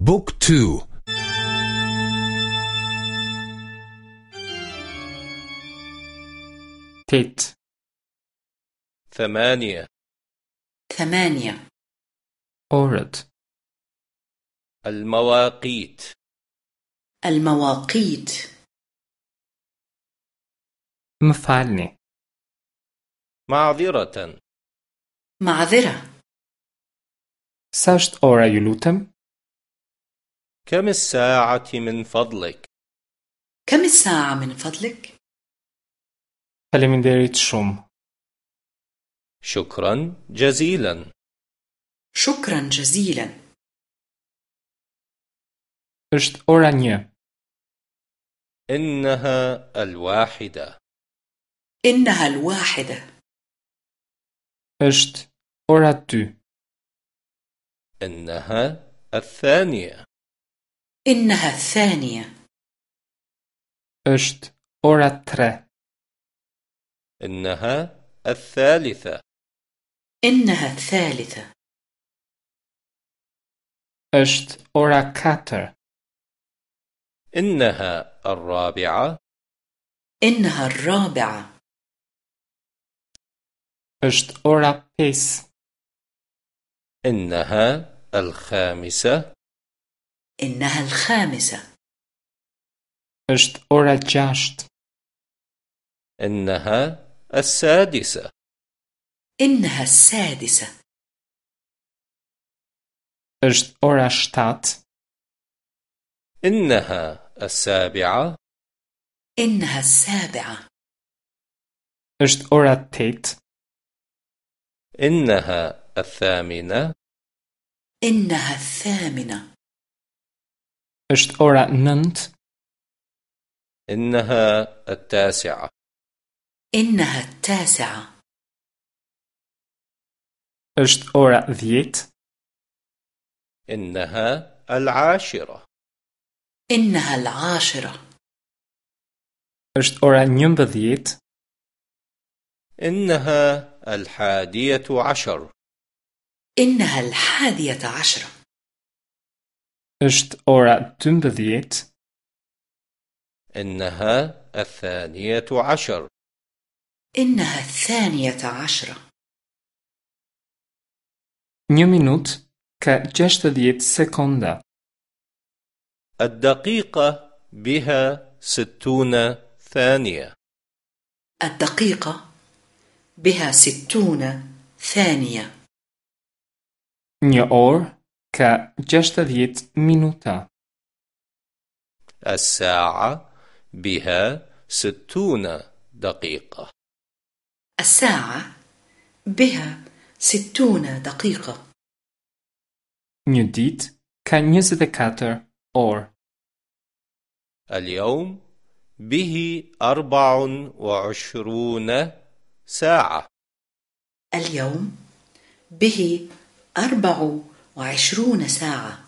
بوك تو تيت ثمانية. ثمانية. أورد. المواقيت. المواقيت. مفعلني. معذرة. معذرة. ساشت أورا يلوتم كم الساعة من فضلك؟ كم الساعة من فضلك؟ فلمندريت شوم شكرا جزيلا شكرا جزيلا ora një. إنها الواحدة إنها الواحدة ora dy. إنها الثانية إنها الثانية është ora tre. إنها الثالثة إنها الثالثة është ora katër. إنها الرابعة إنها الرابعة është ora pesë. إنها الخامسة إنها الخامسة. është ora gjashtë. إنها السادسة. إنها السادسة. është ora shtatë. إنها السابعة. إنها السابعة. është ora tetë. إنها الثامنة. إنها الثامنة. Është ora nëntë. إنها التاسعة إنها التاسعة është ora dhjetë. إنها العاشرة إنها العاشرة është ora njëmbëdhjetë. إنها الحادية عشر إنها الحادية عشرة është ora dymbëdhjetë. إنها الثانية عشر إنها الثانية عشرة Një minutë ka 60 sekonda. الدقيقة بها ستون ثانية الدقيقة بها ستون ثانية Një orë ka 60 minuta. الساعة بها ستون دقيقة الساعة بها ستون دقيقة Një ditë ka 24 orë. اليوم به أربع وعشرون ساعة اليوم به أربع وعشرون ساعة.